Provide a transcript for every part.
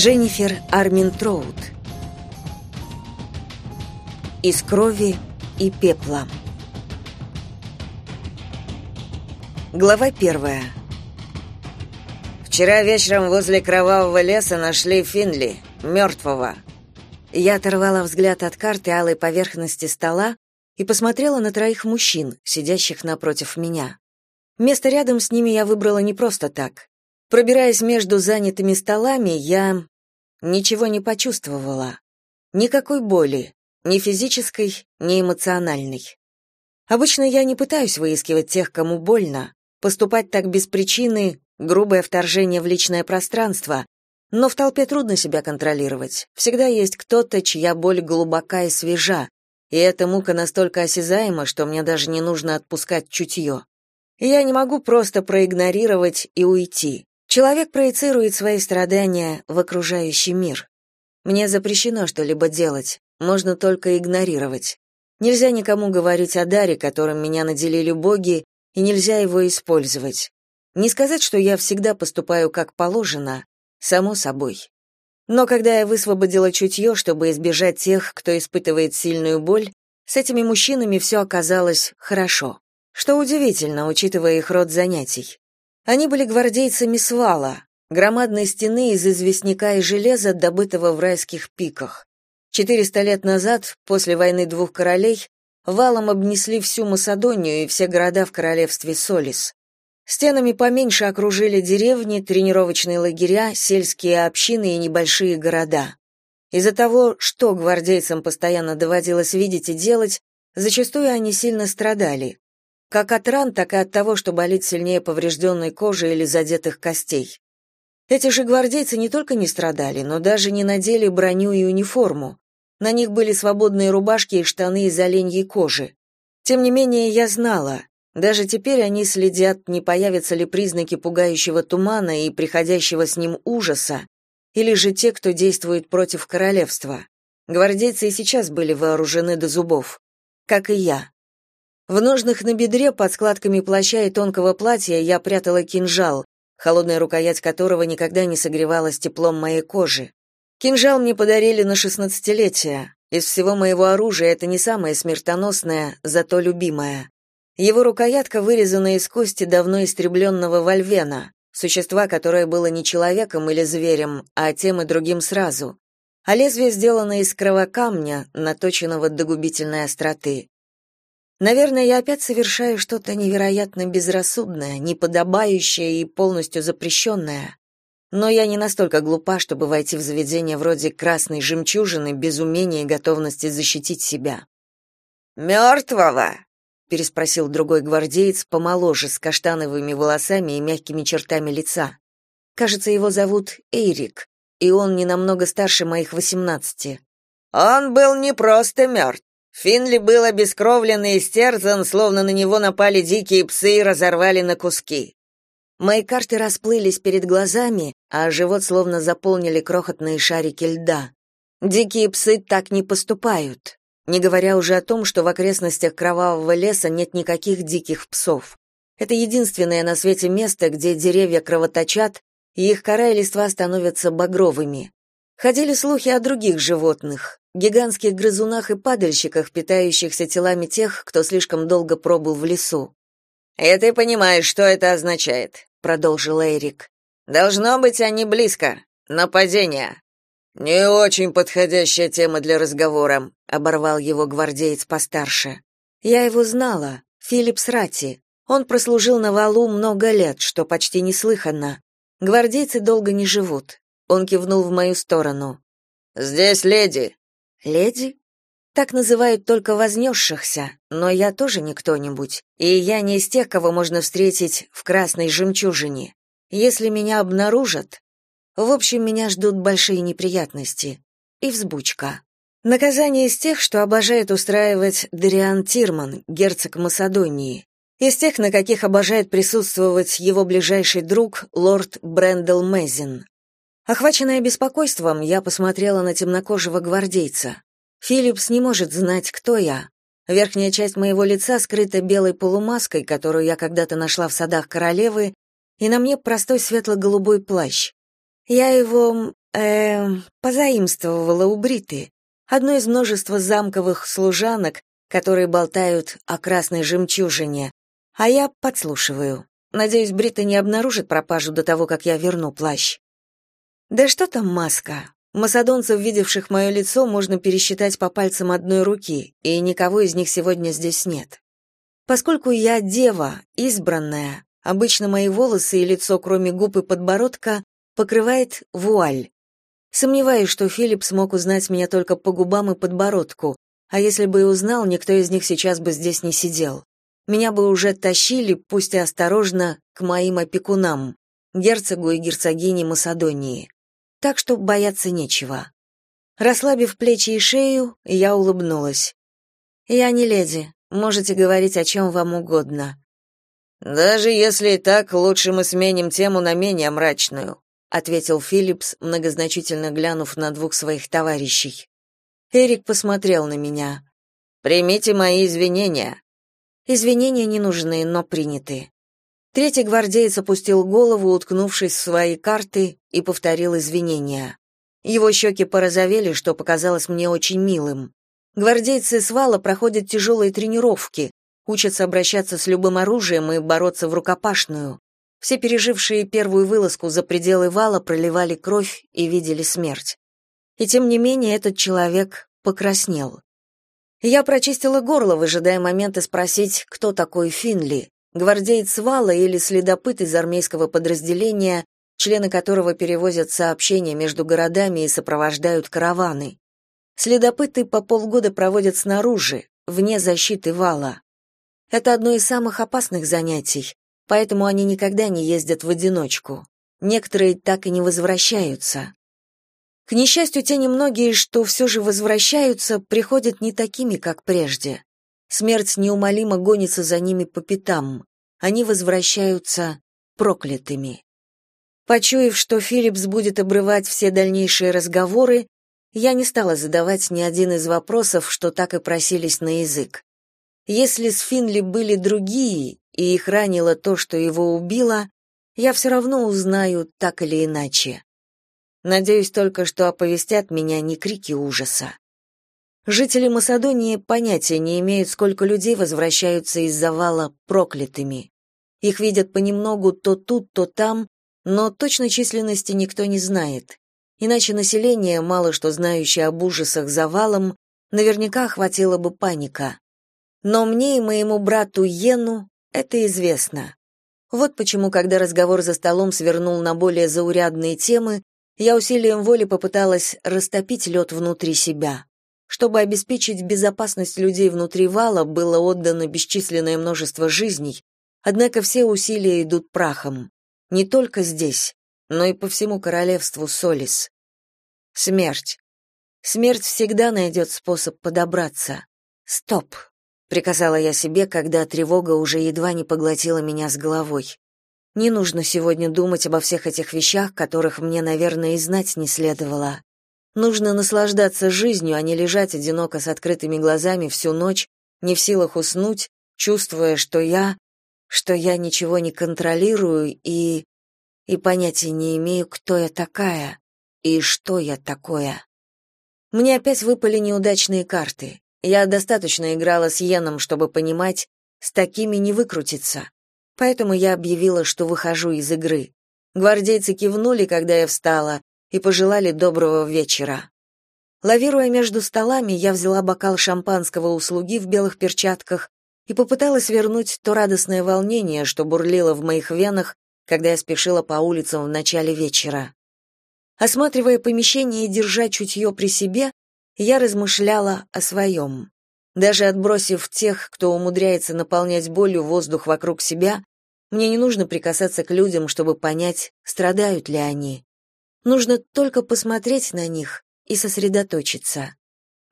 Дженнифер Арминтроуд. Из крови и пепла. Глава первая. Вчера вечером возле кровавого леса нашли Финли, мертвого. Я оторвала взгляд от карты алой поверхности стола и посмотрела на троих мужчин, сидящих напротив меня. Место рядом с ними я выбрала не просто так. Пробираясь между занятыми столами, я ничего не почувствовала. Никакой боли, ни физической, ни эмоциональной. Обычно я не пытаюсь выискивать тех, кому больно. Поступать так без причины — грубое вторжение в личное пространство. Но в толпе трудно себя контролировать. Всегда есть кто-то, чья боль глубока и свежа. И эта мука настолько осязаема, что мне даже не нужно отпускать чутье. Я не могу просто проигнорировать и уйти. Человек проецирует свои страдания в окружающий мир. Мне запрещено что-либо делать, можно только игнорировать. Нельзя никому говорить о даре, которым меня наделили боги, и нельзя его использовать. Не сказать, что я всегда поступаю как положено, само собой. Но когда я высвободила чутье, чтобы избежать тех, кто испытывает сильную боль, с этими мужчинами все оказалось хорошо. Что удивительно, учитывая их род занятий. Они были гвардейцами свала, громадной стены из известняка и железа, добытого в райских пиках. Четыреста лет назад, после войны двух королей, валом обнесли всю Масадонию и все города в королевстве Солис. Стенами поменьше окружили деревни, тренировочные лагеря, сельские общины и небольшие города. Из-за того, что гвардейцам постоянно доводилось видеть и делать, зачастую они сильно страдали как от ран, так и от того, что болит сильнее поврежденной кожи или задетых костей. Эти же гвардейцы не только не страдали, но даже не надели броню и униформу. На них были свободные рубашки и штаны из оленьей кожи. Тем не менее, я знала, даже теперь они следят, не появятся ли признаки пугающего тумана и приходящего с ним ужаса, или же те, кто действует против королевства. Гвардейцы и сейчас были вооружены до зубов, как и я. В ножнах на бедре под складками плаща и тонкого платья я прятала кинжал, холодная рукоять которого никогда не согревалась теплом моей кожи. Кинжал мне подарили на шестнадцатилетие. Из всего моего оружия это не самое смертоносное, зато любимое. Его рукоятка вырезана из кости давно истребленного вольвена, существа, которое было не человеком или зверем, а тем и другим сразу. А лезвие сделано из кровокамня, наточенного до губительной остроты. Наверное, я опять совершаю что-то невероятно безрассудное, неподобающее и полностью запрещенное. Но я не настолько глупа, чтобы войти в заведение вроде красной жемчужины без умения и готовности защитить себя. «Мертвого?» — переспросил другой гвардеец, помоложе, с каштановыми волосами и мягкими чертами лица. Кажется, его зовут Эйрик, и он не намного старше моих восемнадцати. «Он был не просто мертв. Финли был обескровлен и истерзан, словно на него напали дикие псы и разорвали на куски. Мои карты расплылись перед глазами, а живот словно заполнили крохотные шарики льда. Дикие псы так не поступают, не говоря уже о том, что в окрестностях кровавого леса нет никаких диких псов. Это единственное на свете место, где деревья кровоточат, и их кора и листва становятся багровыми. Ходили слухи о других животных, гигантских грызунах и падальщиках, питающихся телами тех, кто слишком долго пробыл в лесу. «И ты понимаешь, что это означает», — продолжил Эрик. «Должно быть, они близко. Нападение». «Не очень подходящая тема для разговора», — оборвал его гвардеец постарше. «Я его знала, Филипп Срати. Он прослужил на валу много лет, что почти неслыханно. Гвардейцы долго не живут. Он кивнул в мою сторону. «Здесь леди». «Леди?» Так называют только вознесшихся, но я тоже не кто-нибудь, и я не из тех, кого можно встретить в красной жемчужине. Если меня обнаружат... В общем, меня ждут большие неприятности. И взбучка. Наказание из тех, что обожает устраивать Дариан Тирман, герцог Масадонии. Из тех, на каких обожает присутствовать его ближайший друг, лорд Брэндл Мезин. Охваченная беспокойством, я посмотрела на темнокожего гвардейца. Филлипс не может знать, кто я. Верхняя часть моего лица скрыта белой полумаской, которую я когда-то нашла в садах королевы, и на мне простой светло-голубой плащ. Я его эм, позаимствовала у Бриты, одной из множества замковых служанок, которые болтают о красной жемчужине, а я подслушиваю. Надеюсь, Брита не обнаружит пропажу до того, как я верну плащ. Да что там маска? Масадонцев, видевших мое лицо, можно пересчитать по пальцам одной руки, и никого из них сегодня здесь нет. Поскольку я дева, избранная, обычно мои волосы и лицо, кроме губ и подбородка, покрывает вуаль. Сомневаюсь, что Филипп смог узнать меня только по губам и подбородку, а если бы и узнал, никто из них сейчас бы здесь не сидел. Меня бы уже тащили, пусть и осторожно, к моим опекунам, герцогу и герцогине Масадонии так что бояться нечего. Расслабив плечи и шею, я улыбнулась. «Я не леди, можете говорить о чем вам угодно». «Даже если и так, лучше мы сменим тему на менее мрачную», ответил Филлипс, многозначительно глянув на двух своих товарищей. Эрик посмотрел на меня. «Примите мои извинения». «Извинения не нужны, но приняты». Третий гвардеец опустил голову, уткнувшись в свои карты, и повторил извинения. Его щеки порозовели, что показалось мне очень милым. Гвардейцы с вала проходят тяжелые тренировки, учатся обращаться с любым оружием и бороться в рукопашную. Все пережившие первую вылазку за пределы вала проливали кровь и видели смерть. И тем не менее этот человек покраснел. Я прочистила горло, выжидая момента спросить, кто такой Финли, гвардеец вала или следопыт из армейского подразделения, члены которого перевозят сообщения между городами и сопровождают караваны. Следопыты по полгода проводят снаружи, вне защиты вала. Это одно из самых опасных занятий, поэтому они никогда не ездят в одиночку. Некоторые так и не возвращаются. К несчастью, те немногие, что все же возвращаются, приходят не такими, как прежде. Смерть неумолимо гонится за ними по пятам. Они возвращаются проклятыми. Почуяв, что Филлипс будет обрывать все дальнейшие разговоры, я не стала задавать ни один из вопросов, что так и просились на язык. Если с Финли были другие, и их ранило то, что его убило, я все равно узнаю так или иначе. Надеюсь только, что оповестят меня не крики ужаса. Жители Масадонии понятия не имеют, сколько людей возвращаются из завала проклятыми. Их видят понемногу то тут, то там, но точной численности никто не знает. Иначе население, мало что знающее об ужасах завалом, наверняка охватила бы паника. Но мне и моему брату Йену это известно. Вот почему, когда разговор за столом свернул на более заурядные темы, я усилием воли попыталась растопить лед внутри себя. Чтобы обеспечить безопасность людей внутри вала, было отдано бесчисленное множество жизней, однако все усилия идут прахом. Не только здесь, но и по всему королевству Солис. Смерть. Смерть всегда найдет способ подобраться. Стоп, приказала я себе, когда тревога уже едва не поглотила меня с головой. Не нужно сегодня думать обо всех этих вещах, которых мне, наверное, и знать не следовало. Нужно наслаждаться жизнью, а не лежать одиноко с открытыми глазами всю ночь, не в силах уснуть, чувствуя, что я, что я ничего не контролирую и и понятия не имею, кто я такая и что я такое. Мне опять выпали неудачные карты. Я достаточно играла с Йеном, чтобы понимать, с такими не выкрутиться. Поэтому я объявила, что выхожу из игры. Гвардейцы кивнули, когда я встала, и пожелали доброго вечера. Лавируя между столами, я взяла бокал шампанского у слуги в белых перчатках и попыталась вернуть то радостное волнение, что бурлило в моих венах, когда я спешила по улицам в начале вечера. Осматривая помещение и держа чутье при себе, я размышляла о своем. Даже отбросив тех, кто умудряется наполнять болью воздух вокруг себя, мне не нужно прикасаться к людям, чтобы понять, страдают ли они. Нужно только посмотреть на них и сосредоточиться.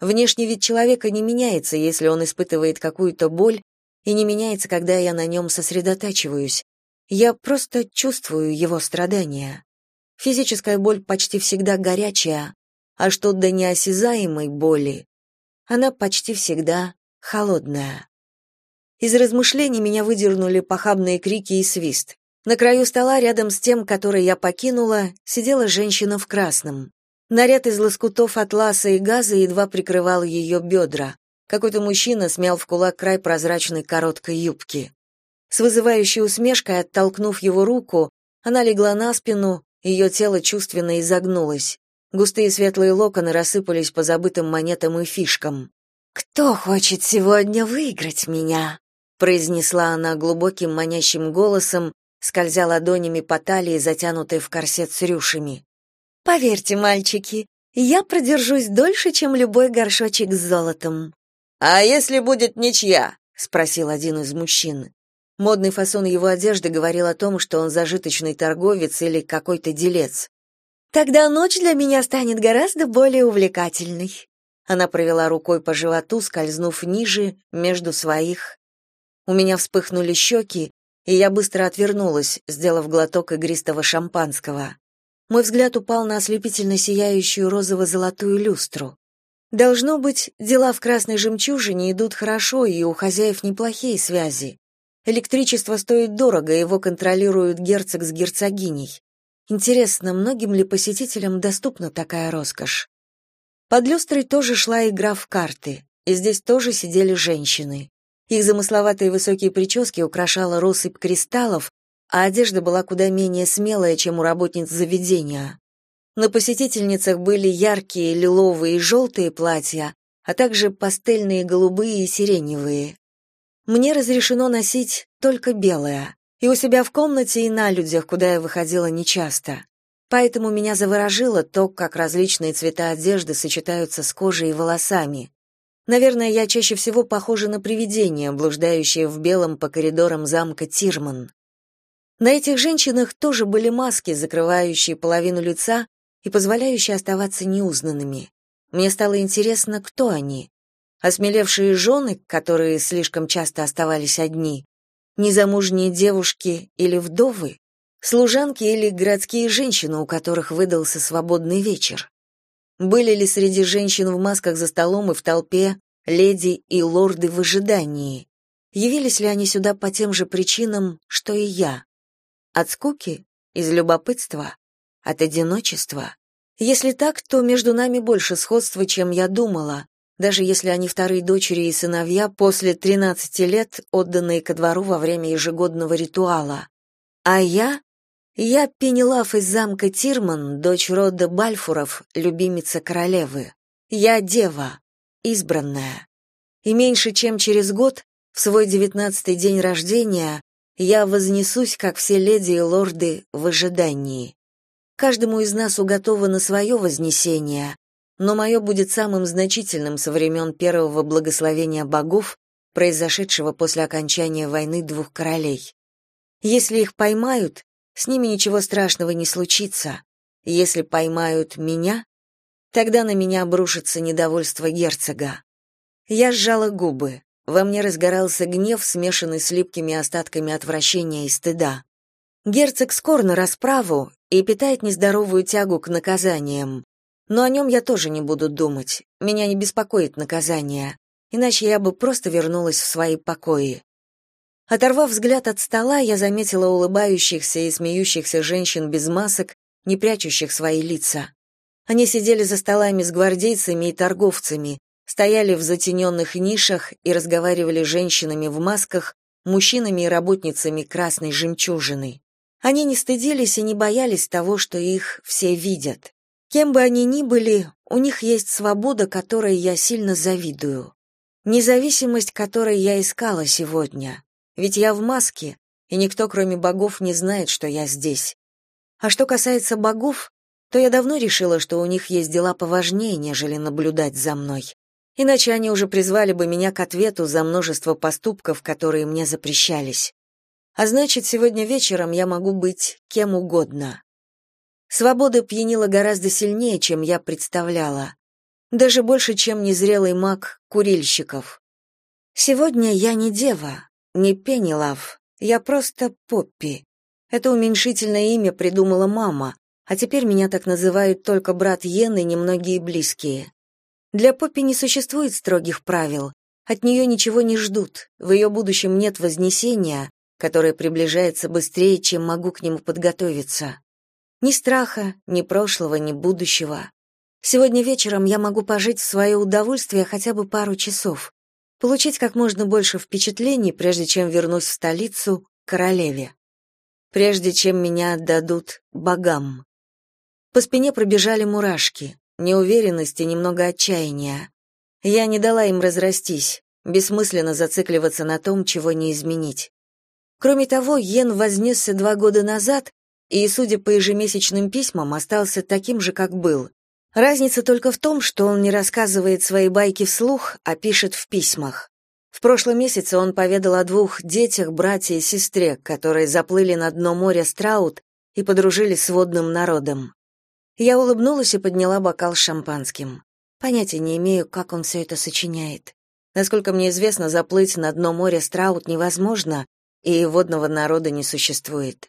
Внешний вид человека не меняется, если он испытывает какую-то боль, и не меняется, когда я на нем сосредотачиваюсь. Я просто чувствую его страдания. Физическая боль почти всегда горячая, а что до неосязаемой боли, она почти всегда холодная. Из размышлений меня выдернули похабные крики и свист. На краю стола, рядом с тем, который я покинула, сидела женщина в красном. Наряд из лоскутов атласа и газа едва прикрывал ее бедра. Какой-то мужчина смял в кулак край прозрачной короткой юбки. С вызывающей усмешкой, оттолкнув его руку, она легла на спину, ее тело чувственно изогнулось. Густые светлые локоны рассыпались по забытым монетам и фишкам. «Кто хочет сегодня выиграть меня?» произнесла она глубоким манящим голосом, скользя ладонями по талии, затянутой в корсет с рюшами. «Поверьте, мальчики, я продержусь дольше, чем любой горшочек с золотом». «А если будет ничья?» — спросил один из мужчин. Модный фасон его одежды говорил о том, что он зажиточный торговец или какой-то делец. «Тогда ночь для меня станет гораздо более увлекательной». Она провела рукой по животу, скользнув ниже, между своих. У меня вспыхнули щеки, и я быстро отвернулась, сделав глоток игристого шампанского. Мой взгляд упал на ослепительно сияющую розово-золотую люстру. Должно быть, дела в красной жемчужине идут хорошо, и у хозяев неплохие связи. Электричество стоит дорого, его контролируют герцог с герцогиней. Интересно, многим ли посетителям доступна такая роскошь? Под люстрой тоже шла игра в карты, и здесь тоже сидели женщины. Их замысловатые высокие прически украшала россыпь кристаллов, а одежда была куда менее смелая, чем у работниц заведения. На посетительницах были яркие лиловые и желтые платья, а также пастельные голубые и сиреневые. Мне разрешено носить только белое, и у себя в комнате, и на людях, куда я выходила нечасто. Поэтому меня заворожило то, как различные цвета одежды сочетаются с кожей и волосами. Наверное, я чаще всего похожа на привидение, блуждающее в белом по коридорам замка Тирман. На этих женщинах тоже были маски, закрывающие половину лица и позволяющие оставаться неузнанными. Мне стало интересно, кто они. Осмелевшие жены, которые слишком часто оставались одни, незамужние девушки или вдовы, Служанки или городские женщины, у которых выдался свободный вечер? Были ли среди женщин в масках за столом и в толпе леди и лорды в ожидании? Явились ли они сюда по тем же причинам, что и я? От скуки? Из любопытства? От одиночества? Если так, то между нами больше сходства, чем я думала, даже если они вторые дочери и сыновья после 13 лет, отданные ко двору во время ежегодного ритуала. А я я Пенелаф из замка Тирман, дочь рода Бальфуров, любимица королевы. Я дева, избранная. И меньше чем через год, в свой девятнадцатый день рождения, я вознесусь, как все леди и лорды, в ожидании. Каждому из нас уготовано свое вознесение, но мое будет самым значительным со времен первого благословения богов, произошедшего после окончания войны двух королей. Если их поймают, с ними ничего страшного не случится. Если поймают меня, тогда на меня обрушится недовольство герцога. Я сжала губы. Во мне разгорался гнев, смешанный с липкими остатками отвращения и стыда. Герцог скор на расправу и питает нездоровую тягу к наказаниям. Но о нем я тоже не буду думать. Меня не беспокоит наказание, иначе я бы просто вернулась в свои покои. Оторвав взгляд от стола, я заметила улыбающихся и смеющихся женщин без масок, не прячущих свои лица. Они сидели за столами с гвардейцами и торговцами, стояли в затененных нишах и разговаривали с женщинами в масках, мужчинами и работницами красной жемчужины. Они не стыдились и не боялись того, что их все видят. Кем бы они ни были, у них есть свобода, которой я сильно завидую. Независимость, которой я искала сегодня. Ведь я в маске, и никто, кроме богов, не знает, что я здесь. А что касается богов, то я давно решила, что у них есть дела поважнее, нежели наблюдать за мной. Иначе они уже призвали бы меня к ответу за множество поступков, которые мне запрещались. А значит, сегодня вечером я могу быть кем угодно. Свобода пьянила гораздо сильнее, чем я представляла. Даже больше, чем незрелый маг курильщиков. Сегодня я не дева, не Пенелав, я просто Поппи. Это уменьшительное имя придумала мама, а теперь меня так называют только брат Йен и немногие близкие. Для Поппи не существует строгих правил, от нее ничего не ждут, в ее будущем нет вознесения, которое приближается быстрее, чем могу к нему подготовиться. Ни страха, ни прошлого, ни будущего. Сегодня вечером я могу пожить в свое удовольствие хотя бы пару часов, получить как можно больше впечатлений, прежде чем вернусь в столицу, королеве. Прежде чем меня отдадут богам. По спине пробежали мурашки, неуверенность и немного отчаяния. Я не дала им разрастись, бессмысленно зацикливаться на том, чего не изменить. Кроме того, Йен вознесся два года назад и, судя по ежемесячным письмам, остался таким же, как был. Разница только в том, что он не рассказывает свои байки вслух, а пишет в письмах. В прошлом месяце он поведал о двух детях, брате и сестре, которые заплыли на дно моря Страут и подружились с водным народом. Я улыбнулась и подняла бокал с шампанским. Понятия не имею, как он все это сочиняет. Насколько мне известно, заплыть на дно моря Страут невозможно, и водного народа не существует.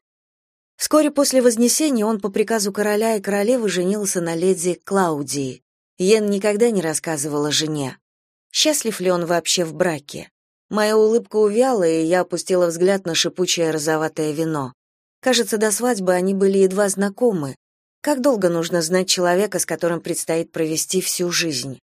Вскоре после Вознесения он по приказу короля и королевы женился на леди Клаудии. Йен никогда не рассказывала жене. Счастлив ли он вообще в браке? Моя улыбка увяла, и я опустила взгляд на шипучее розоватое вино. Кажется, до свадьбы они были едва знакомы. Как долго нужно знать человека, с которым предстоит провести всю жизнь?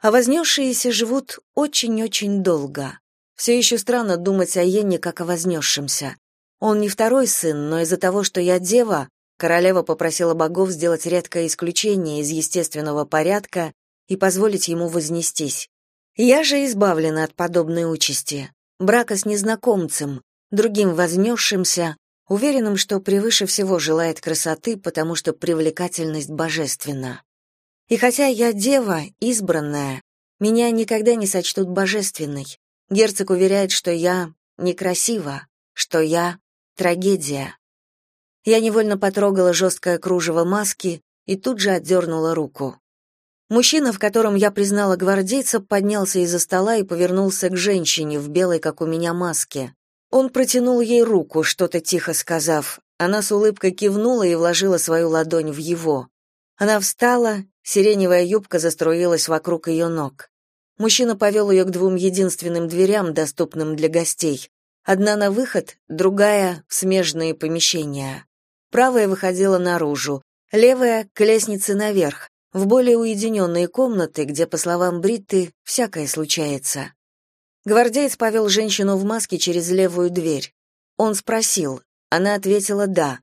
А вознесшиеся живут очень-очень долго. Все еще странно думать о Йенне как о вознесшемся. Он не второй сын, но из-за того, что я дева, королева попросила богов сделать редкое исключение из естественного порядка и позволить ему вознестись. Я же избавлена от подобной участи. Брака с незнакомцем, другим вознесшимся, уверенным, что превыше всего желает красоты, потому что привлекательность божественна. И хотя я дева, избранная, меня никогда не сочтут божественной. Герцог уверяет, что я некрасива, что я трагедия. Я невольно потрогала жесткое кружево маски и тут же отдернула руку. Мужчина, в котором я признала гвардейца, поднялся из-за стола и повернулся к женщине в белой, как у меня, маске. Он протянул ей руку, что-то тихо сказав. Она с улыбкой кивнула и вложила свою ладонь в его. Она встала, сиреневая юбка заструилась вокруг ее ног. Мужчина повел ее к двум единственным дверям, доступным для гостей. Одна на выход, другая — в смежные помещения. Правая выходила наружу, левая — к лестнице наверх, в более уединенные комнаты, где, по словам Бритты, всякое случается. Гвардеец повел женщину в маске через левую дверь. Он спросил. Она ответила «да».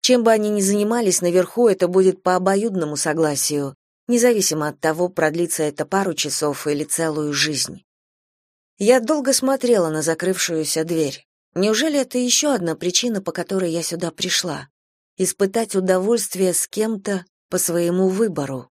Чем бы они ни занимались наверху, это будет по обоюдному согласию независимо от того, продлится это пару часов или целую жизнь. Я долго смотрела на закрывшуюся дверь. Неужели это еще одна причина, по которой я сюда пришла? Испытать удовольствие с кем-то по своему выбору.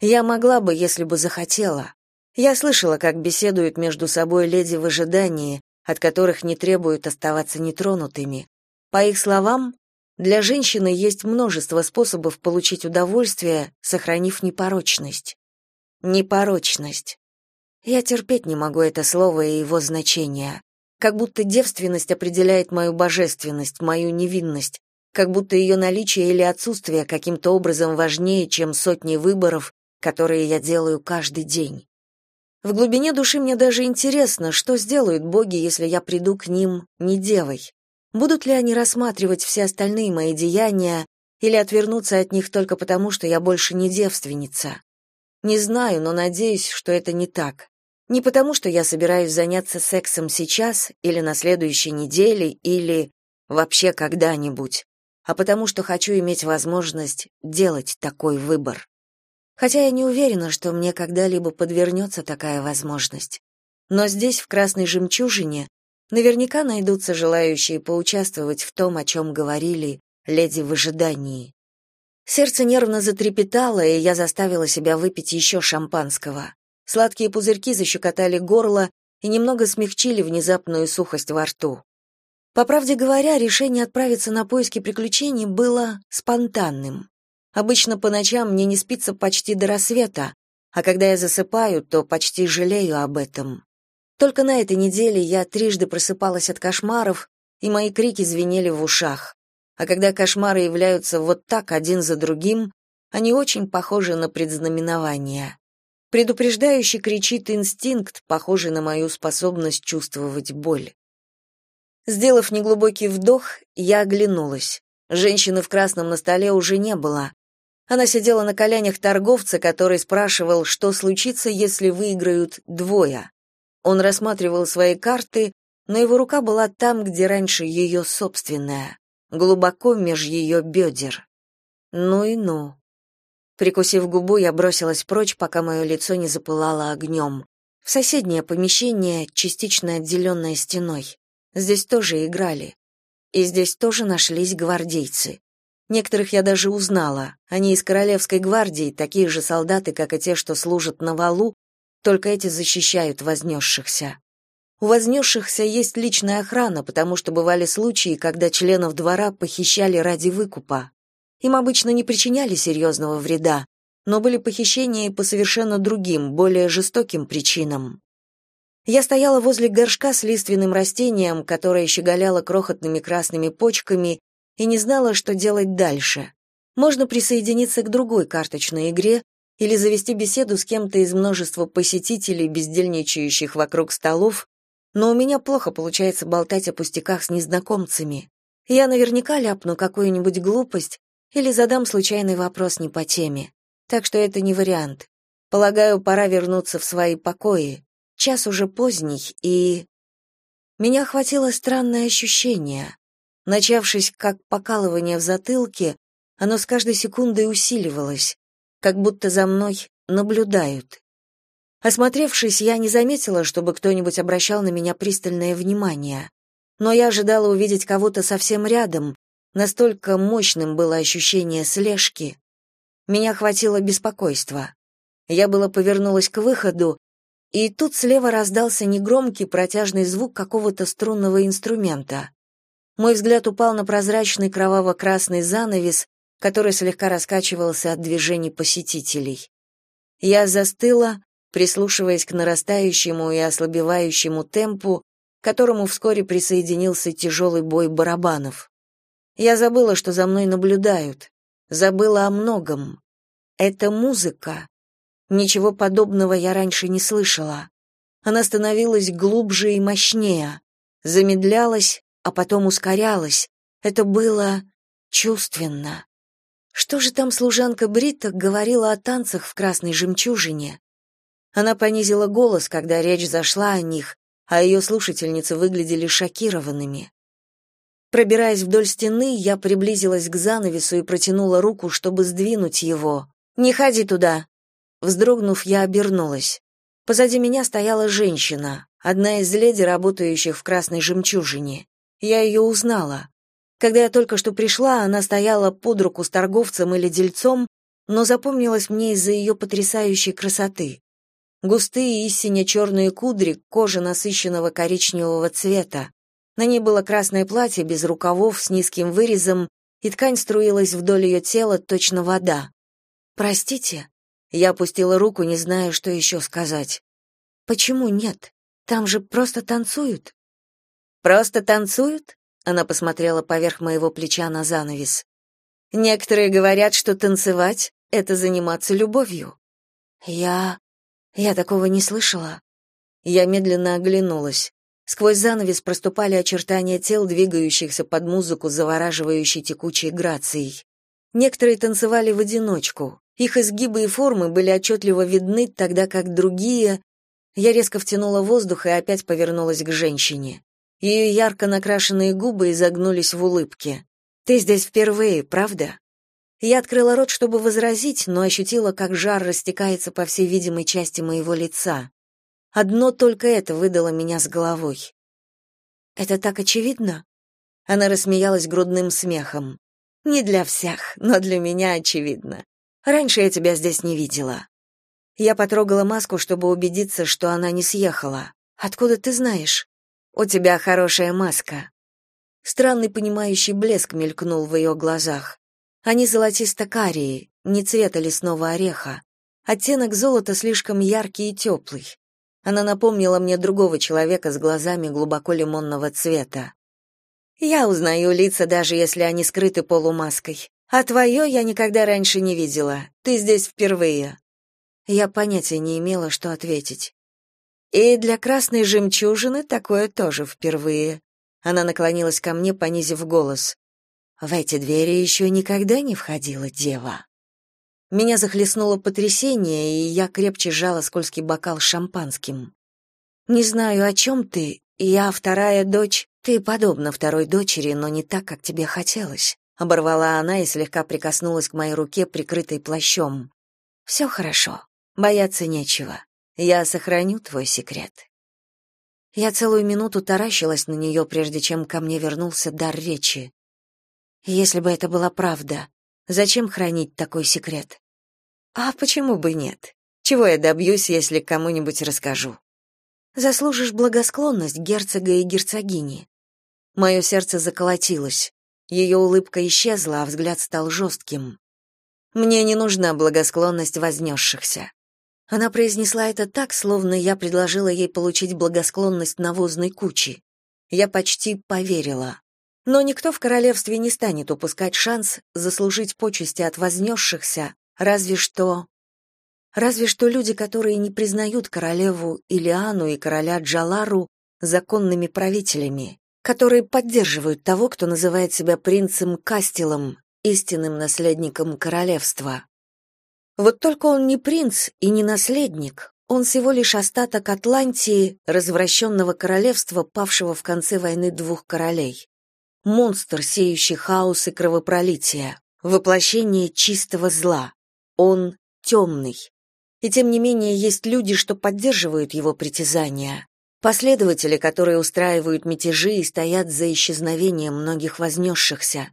Я могла бы, если бы захотела. Я слышала, как беседуют между собой леди в ожидании, от которых не требуют оставаться нетронутыми. По их словам, для женщины есть множество способов получить удовольствие, сохранив непорочность. Непорочность. Я терпеть не могу это слово и его значение. Как будто девственность определяет мою божественность, мою невинность, как будто ее наличие или отсутствие каким-то образом важнее, чем сотни выборов, которые я делаю каждый день. В глубине души мне даже интересно, что сделают боги, если я приду к ним не девой. Будут ли они рассматривать все остальные мои деяния или отвернуться от них только потому, что я больше не девственница? Не знаю, но надеюсь, что это не так. Не потому, что я собираюсь заняться сексом сейчас или на следующей неделе или вообще когда-нибудь, а потому что хочу иметь возможность делать такой выбор. Хотя я не уверена, что мне когда-либо подвернется такая возможность. Но здесь, в Красной Жемчужине, Наверняка найдутся желающие поучаствовать в том, о чем говорили леди в ожидании. Сердце нервно затрепетало, и я заставила себя выпить еще шампанского. Сладкие пузырьки защекотали горло и немного смягчили внезапную сухость во рту. По правде говоря, решение отправиться на поиски приключений было спонтанным. Обычно по ночам мне не спится почти до рассвета, а когда я засыпаю, то почти жалею об этом. Только на этой неделе я трижды просыпалась от кошмаров, и мои крики звенели в ушах. А когда кошмары являются вот так один за другим, они очень похожи на предзнаменование. Предупреждающий кричит инстинкт, похожий на мою способность чувствовать боль. Сделав неглубокий вдох, я оглянулась. Женщины в красном на столе уже не было. Она сидела на коленях торговца, который спрашивал, что случится, если выиграют двое. Он рассматривал свои карты, но его рука была там, где раньше ее собственная, глубоко меж ее бедер. Ну и ну. Прикусив губу, я бросилась прочь, пока мое лицо не запылало огнем. В соседнее помещение, частично отделенное стеной. Здесь тоже играли. И здесь тоже нашлись гвардейцы. Некоторых я даже узнала. Они из королевской гвардии, такие же солдаты, как и те, что служат на валу, только эти защищают вознесшихся. У вознесшихся есть личная охрана, потому что бывали случаи, когда членов двора похищали ради выкупа. Им обычно не причиняли серьезного вреда, но были похищения по совершенно другим, более жестоким причинам. Я стояла возле горшка с лиственным растением, которое щеголяло крохотными красными почками, и не знала, что делать дальше. Можно присоединиться к другой карточной игре или завести беседу с кем-то из множества посетителей, бездельничающих вокруг столов, но у меня плохо получается болтать о пустяках с незнакомцами. Я наверняка ляпну какую-нибудь глупость или задам случайный вопрос не по теме. Так что это не вариант. Полагаю, пора вернуться в свои покои. Час уже поздний, и... Меня охватило странное ощущение. Начавшись как покалывание в затылке, оно с каждой секундой усиливалось, как будто за мной наблюдают. Осмотревшись, я не заметила, чтобы кто-нибудь обращал на меня пристальное внимание. Но я ожидала увидеть кого-то совсем рядом, настолько мощным было ощущение слежки. Меня охватило беспокойство. Я было повернулась к выходу, и тут слева раздался негромкий протяжный звук какого-то струнного инструмента. Мой взгляд упал на прозрачный кроваво-красный занавес, который слегка раскачивался от движений посетителей. Я застыла, прислушиваясь к нарастающему и ослабевающему темпу, к которому вскоре присоединился тяжелый бой барабанов. Я забыла, что за мной наблюдают, забыла о многом. Это музыка. Ничего подобного я раньше не слышала. Она становилась глубже и мощнее, замедлялась, а потом ускорялась. Это было чувственно. Что же там служанка Брита говорила о танцах в красной жемчужине? Она понизила голос, когда речь зашла о них, а ее слушательницы выглядели шокированными. Пробираясь вдоль стены, я приблизилась к занавесу и протянула руку, чтобы сдвинуть его. «Не ходи туда!» Вздрогнув, я обернулась. Позади меня стояла женщина, одна из леди, работающих в красной жемчужине. Я ее узнала. Когда я только что пришла, она стояла под руку с торговцем или дельцом, но запомнилась мне из-за ее потрясающей красоты. Густые и сине-черные кудри, кожа насыщенного коричневого цвета. На ней было красное платье без рукавов с низким вырезом, и ткань струилась вдоль ее тела, точно вода. «Простите?» Я опустила руку, не зная, что еще сказать. «Почему нет? Там же просто танцуют». Просто танцуют? Она посмотрела поверх моего плеча на занавес. Некоторые говорят, что танцевать это заниматься любовью. Я я такого не слышала. Я медленно оглянулась. Сквозь занавес проступали очертания тел, двигающихся под музыку завораживающей текучей грацией. Некоторые танцевали в одиночку. Их изгибы и формы были отчетливо видны, тогда как другие... Я резко втянула воздух и опять повернулась к женщине. Ее ярко накрашенные губы изогнулись в улыбке. «Ты здесь впервые, правда?» Я открыла рот, чтобы возразить, но ощутила, как жар растекается по всей видимой части моего лица. Одно только это выдало меня с головой. «Это так очевидно?» Она рассмеялась грудным смехом. «Не для всех, но для меня очевидно. Раньше я тебя здесь не видела». Я потрогала маску, чтобы убедиться, что она не съехала. «Откуда ты знаешь?» У тебя хорошая маска. Странный понимающий блеск мелькнул в ее глазах. Они золотисто-карие, не цвета лесного ореха. Оттенок золота слишком яркий и теплый. Она напомнила мне другого человека с глазами глубоко лимонного цвета. Я узнаю лица, даже если они скрыты полумаской. А твое я никогда раньше не видела. Ты здесь впервые. Я понятия не имела, что ответить. И для красной жемчужины такое тоже впервые. Она наклонилась ко мне, понизив голос. В эти двери еще никогда не входила дева. Меня захлестнуло потрясение, и я крепче сжала скользкий бокал с шампанским. Не знаю, о чем ты. Я вторая дочь. Ты подобна второй дочери, но не так, как тебе хотелось. Оборвала она и слегка прикоснулась к моей руке, прикрытой плащом. «Все хорошо. Бояться нечего. Я сохраню твой секрет. Я целую минуту таращилась на нее, прежде чем ко мне вернулся дар речи. Если бы это была правда, зачем хранить такой секрет? А почему бы нет? Чего я добьюсь, если кому-нибудь расскажу? Заслужишь благосклонность герцога и герцогини. Мое сердце заколотилось. Ее улыбка исчезла, а взгляд стал жестким. Мне не нужна благосклонность вознесшихся. Она произнесла это так, словно я предложила ей получить благосклонность навозной кучи. Я почти поверила. Но никто в королевстве не станет упускать шанс заслужить почести от вознесшихся, разве что... Разве что люди, которые не признают королеву Илиану и короля Джалару законными правителями, которые поддерживают того, кто называет себя принцем Кастилом, истинным наследником королевства. Вот только он не принц и не наследник, он всего лишь остаток Атлантии, развращенного королевства, павшего в конце войны двух королей. Монстр, сеющий хаос и кровопролитие, воплощение чистого зла. Он темный. И тем не менее есть люди, что поддерживают его притязания. Последователи, которые устраивают мятежи и стоят за исчезновением многих вознесшихся.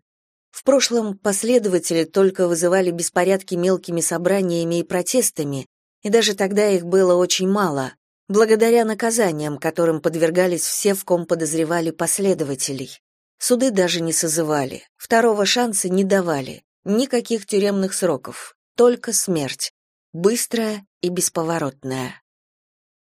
В прошлом последователи только вызывали беспорядки мелкими собраниями и протестами, и даже тогда их было очень мало, благодаря наказаниям, которым подвергались все, в ком подозревали последователей. Суды даже не созывали, второго шанса не давали, никаких тюремных сроков, только смерть, быстрая и бесповоротная.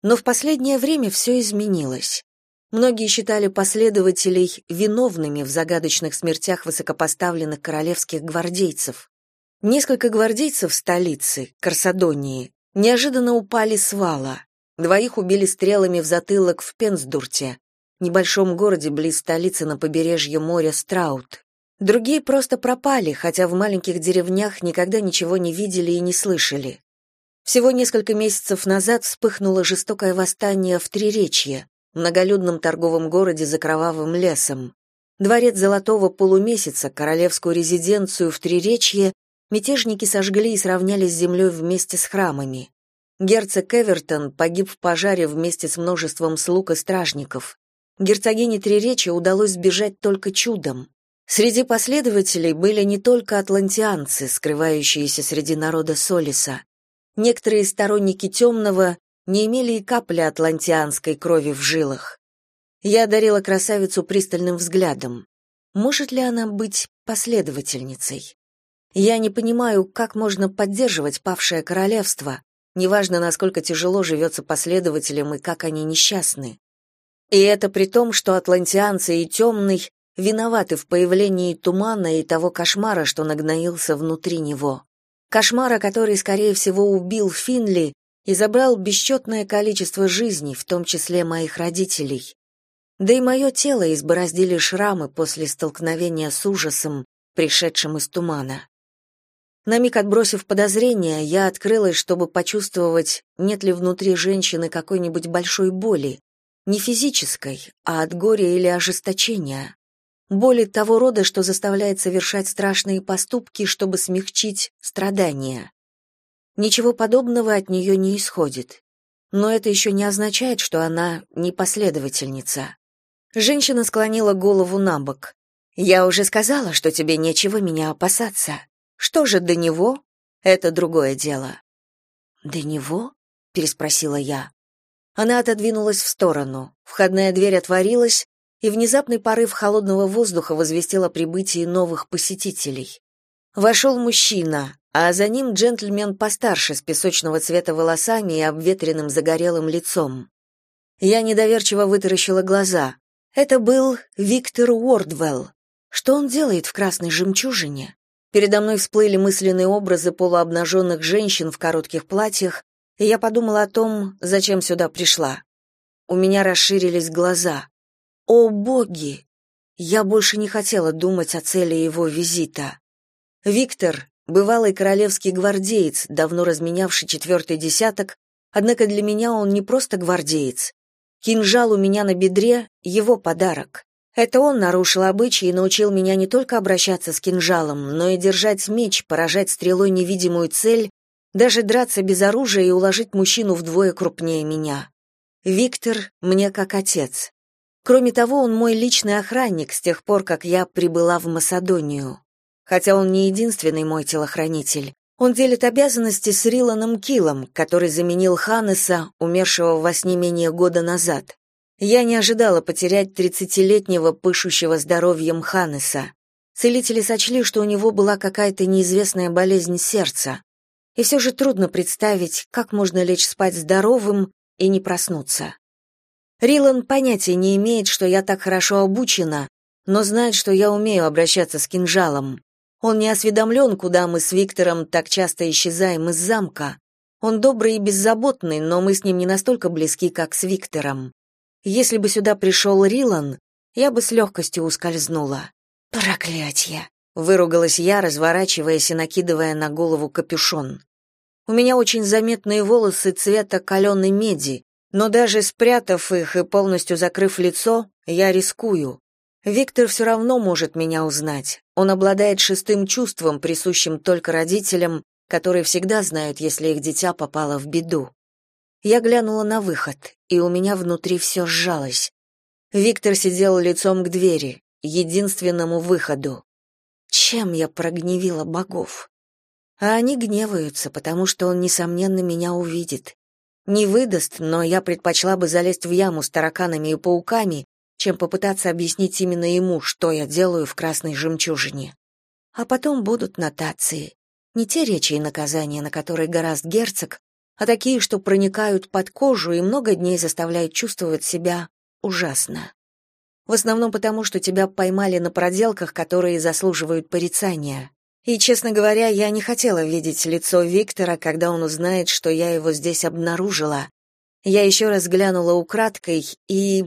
Но в последнее время все изменилось. Многие считали последователей виновными в загадочных смертях высокопоставленных королевских гвардейцев. Несколько гвардейцев столицы, Корсадонии, неожиданно упали с вала. Двоих убили стрелами в затылок в Пенсдурте, небольшом городе близ столицы на побережье моря Страут. Другие просто пропали, хотя в маленьких деревнях никогда ничего не видели и не слышали. Всего несколько месяцев назад вспыхнуло жестокое восстание в Триречье, многолюдном торговом городе за кровавым лесом. Дворец Золотого полумесяца, королевскую резиденцию в Триречье мятежники сожгли и сравняли с землей вместе с храмами. Герцог Эвертон погиб в пожаре вместе с множеством слуг и стражников. Герцогине Триречья удалось сбежать только чудом. Среди последователей были не только атлантианцы, скрывающиеся среди народа Солиса. Некоторые сторонники темного не имели и капли атлантианской крови в жилах. Я одарила красавицу пристальным взглядом. Может ли она быть последовательницей? Я не понимаю, как можно поддерживать павшее королевство, неважно, насколько тяжело живется последователям и как они несчастны. И это при том, что атлантианцы и темный виноваты в появлении тумана и того кошмара, что нагноился внутри него. Кошмара, который, скорее всего, убил Финли и забрал бесчетное количество жизней, в том числе моих родителей. Да и мое тело избороздили шрамы после столкновения с ужасом, пришедшим из тумана. На миг отбросив подозрения, я открылась, чтобы почувствовать, нет ли внутри женщины какой-нибудь большой боли, не физической, а от горя или ожесточения. Боли того рода, что заставляет совершать страшные поступки, чтобы смягчить страдания. Ничего подобного от нее не исходит. Но это еще не означает, что она не последовательница. Женщина склонила голову на бок. «Я уже сказала, что тебе нечего меня опасаться. Что же до него? Это другое дело». «До него?» — переспросила я. Она отодвинулась в сторону. Входная дверь отворилась, и внезапный порыв холодного воздуха возвестил о прибытии новых посетителей. Вошел мужчина, а за ним джентльмен постарше с песочного цвета волосами и обветренным загорелым лицом. Я недоверчиво вытаращила глаза. Это был Виктор Уордвелл. Что он делает в красной жемчужине? Передо мной всплыли мысленные образы полуобнаженных женщин в коротких платьях, и я подумала о том, зачем сюда пришла. У меня расширились глаза. О, боги! Я больше не хотела думать о цели его визита. Виктор, бывалый королевский гвардеец, давно разменявший четвертый десяток, однако для меня он не просто гвардеец. Кинжал у меня на бедре — его подарок. Это он нарушил обычаи и научил меня не только обращаться с кинжалом, но и держать меч, поражать стрелой невидимую цель, даже драться без оружия и уложить мужчину вдвое крупнее меня. Виктор мне как отец. Кроме того, он мой личный охранник с тех пор, как я прибыла в Масадонию. Хотя он не единственный мой телохранитель. Он делит обязанности с Риланом Килом, который заменил Ханнеса, умершего во сне менее года назад. Я не ожидала потерять тридцатилетнего пышущего здоровьем Ханнеса. Целители сочли, что у него была какая-то неизвестная болезнь сердца. И все же трудно представить, как можно лечь спать здоровым и не проснуться. Рилан понятия не имеет, что я так хорошо обучена, но знает, что я умею обращаться с кинжалом. Он не осведомлен, куда мы с Виктором так часто исчезаем из замка. Он добрый и беззаботный, но мы с ним не настолько близки, как с Виктором. Если бы сюда пришел Рилан, я бы с легкостью ускользнула. «Проклятье!» — выругалась я, разворачиваясь и накидывая на голову капюшон. У меня очень заметные волосы цвета каленой меди, но даже спрятав их и полностью закрыв лицо, я рискую. Виктор все равно может меня узнать. Он обладает шестым чувством, присущим только родителям, которые всегда знают, если их дитя попало в беду. Я глянула на выход, и у меня внутри все сжалось. Виктор сидел лицом к двери, единственному выходу. Чем я прогневила богов? А они гневаются, потому что он, несомненно, меня увидит. Не выдаст, но я предпочла бы залезть в яму с тараканами и пауками, чем попытаться объяснить именно ему, что я делаю в красной жемчужине. А потом будут нотации. Не те речи и наказания, на которые гораст герцог, а такие, что проникают под кожу и много дней заставляют чувствовать себя ужасно. В основном потому, что тебя поймали на проделках, которые заслуживают порицания. И, честно говоря, я не хотела видеть лицо Виктора, когда он узнает, что я его здесь обнаружила. Я еще раз глянула украдкой и...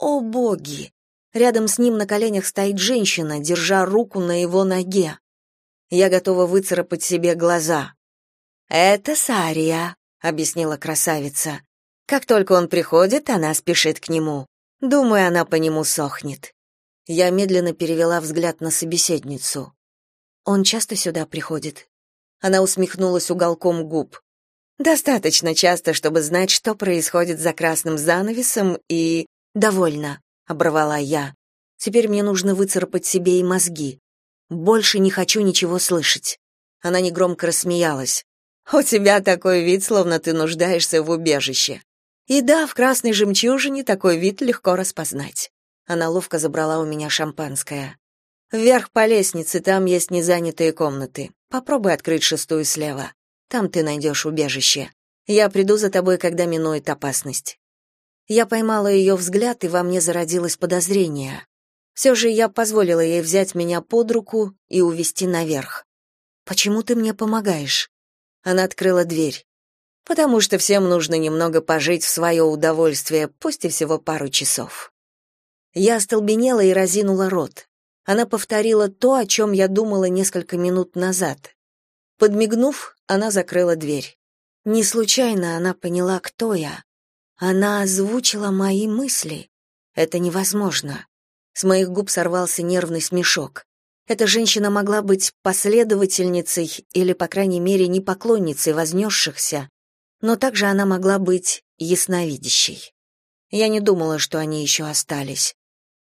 О, боги! Рядом с ним на коленях стоит женщина, держа руку на его ноге. Я готова выцарапать себе глаза. «Это Сария», — объяснила красавица. «Как только он приходит, она спешит к нему. Думаю, она по нему сохнет». Я медленно перевела взгляд на собеседницу. Он часто сюда приходит. Она усмехнулась уголком губ. Достаточно часто, чтобы знать, что происходит за красным занавесом и довольно, оборвала я. Теперь мне нужно выцарапать себе и мозги. Больше не хочу ничего слышать. Она негромко рассмеялась. У тебя такой вид, словно ты нуждаешься в убежище. И да, в красной жемчужине такой вид легко распознать. Она ловко забрала у меня шампанское. Вверх по лестнице, там есть незанятые комнаты. Попробуй открыть шестую слева. Там ты найдешь убежище. Я приду за тобой, когда минует опасность. Я поймала ее взгляд, и во мне зародилось подозрение. Все же я позволила ей взять меня под руку и увести наверх. Почему ты мне помогаешь? Она открыла дверь. Потому что всем нужно немного пожить в свое удовольствие, пусть и всего пару часов. Я остолбенела и разинула рот. Она повторила то, о чем я думала несколько минут назад. Подмигнув, она закрыла дверь. Не случайно она поняла, кто я. Она озвучила мои мысли. Это невозможно. С моих губ сорвался нервный смешок. Эта женщина могла быть последовательницей или, по крайней мере, не поклонницей вознесшихся, но также она могла быть ясновидящей. Я не думала, что они еще остались.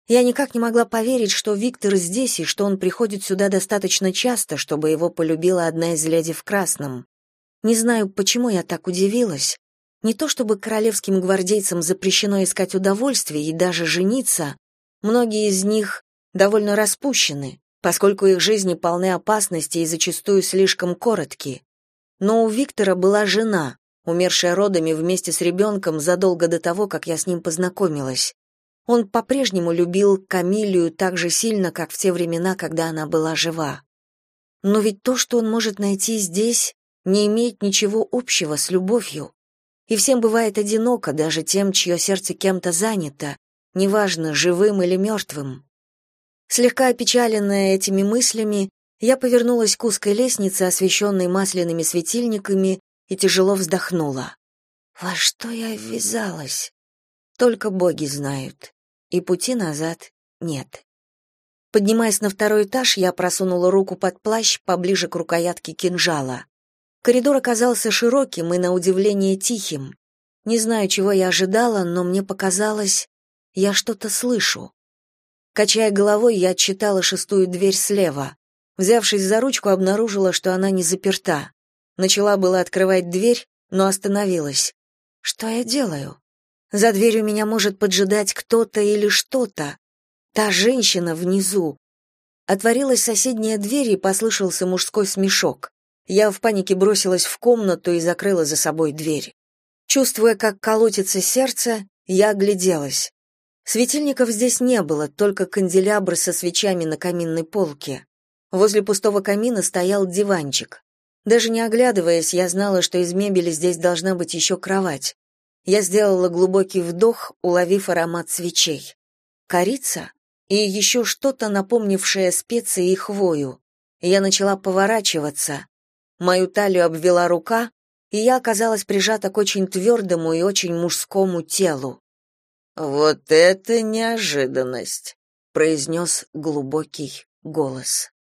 Я никак не могла поверить, что Виктор здесь и что он приходит сюда достаточно часто, чтобы его полюбила одна из леди в красном. Не знаю, почему я так удивилась. Не то чтобы королевским гвардейцам запрещено искать удовольствие и даже жениться, многие из них довольно распущены, поскольку их жизни полны опасностей и зачастую слишком коротки. Но у Виктора была жена, умершая родами вместе с ребенком задолго до того, как я с ним познакомилась. Он по-прежнему любил Камилию так же сильно, как в те времена, когда она была жива. Но ведь то, что он может найти здесь, не имеет ничего общего с любовью. И всем бывает одиноко, даже тем, чье сердце кем-то занято, неважно, живым или мертвым. Слегка опечаленная этими мыслями, я повернулась к узкой лестнице, освещенной масляными светильниками, и тяжело вздохнула. Во что я ввязалась? Только боги знают. И пути назад нет. Поднимаясь на второй этаж, я просунула руку под плащ поближе к рукоятке кинжала. Коридор оказался широким и, на удивление, тихим. Не знаю, чего я ожидала, но мне показалось, я что-то слышу. Качая головой, я отчитала шестую дверь слева. Взявшись за ручку, обнаружила, что она не заперта. Начала было открывать дверь, но остановилась. Что я делаю? За дверью меня может поджидать кто-то или что-то. Та женщина внизу. Отворилась соседняя дверь и послышался мужской смешок. Я в панике бросилась в комнату и закрыла за собой дверь. Чувствуя, как колотится сердце, я огляделась. Светильников здесь не было, только канделябры со свечами на каминной полке. Возле пустого камина стоял диванчик. Даже не оглядываясь, я знала, что из мебели здесь должна быть еще кровать. Я сделала глубокий вдох, уловив аромат свечей. Корица и еще что-то, напомнившее специи и хвою. Я начала поворачиваться. Мою талию обвела рука, и я оказалась прижата к очень твердому и очень мужскому телу. «Вот это неожиданность!» — произнес глубокий голос.